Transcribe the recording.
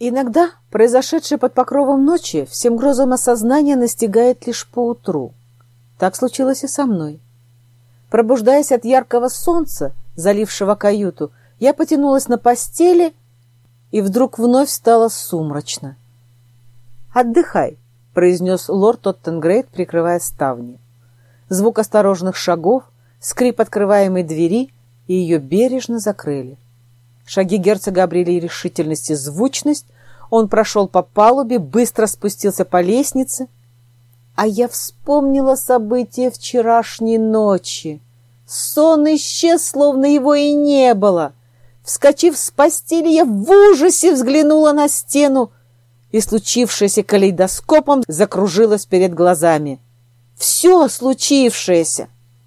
Иногда произошедшее под покровом ночи всем грозом осознания настигает лишь поутру. Так случилось и со мной. Пробуждаясь от яркого солнца, залившего каюту, я потянулась на постели, и вдруг вновь стало сумрачно. «Отдыхай», — произнес лорд Тоттенгрейд, прикрывая ставни. Звук осторожных шагов, скрип открываемой двери, и ее бережно закрыли. Шаги герцога обрели решительность и звучность. Он прошел по палубе, быстро спустился по лестнице. А я вспомнила события вчерашней ночи. Сон исчез, словно его и не было. Вскочив с постели, я в ужасе взглянула на стену, и случившееся калейдоскопом закружилось перед глазами. Все случившееся